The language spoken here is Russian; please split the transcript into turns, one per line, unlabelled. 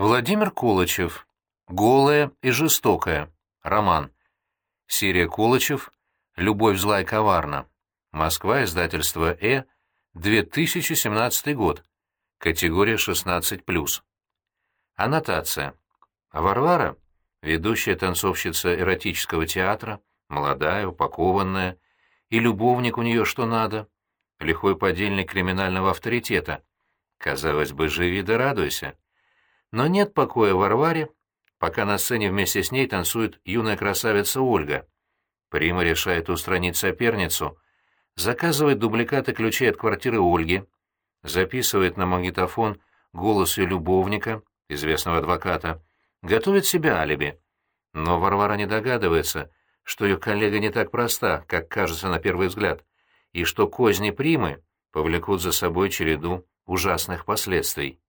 Владимир Колычев. «Голая и жестокая». Роман. Серия Колычев. «Любовь зла и коварна». Москва, издательство «Э», 2017 год. Категория 16+. Аннотация. Варвара, ведущая танцовщица эротического театра, молодая, упакованная, и любовник у нее что надо, лихой подельник криминального авторитета. Казалось бы, живи да радуйся. Но нет покоя Варваре, пока на сцене вместе с ней танцует юная красавица Ольга. Прима решает устранить соперницу, заказывает дубликаты ключей от квартиры Ольги, записывает на магнитофон голос ее любовника, известного адвоката, готовит себе алиби. Но Варвара не догадывается, что ее коллега не так проста, как кажется на первый взгляд, и что козни Примы повлекут за собой череду ужасных последствий.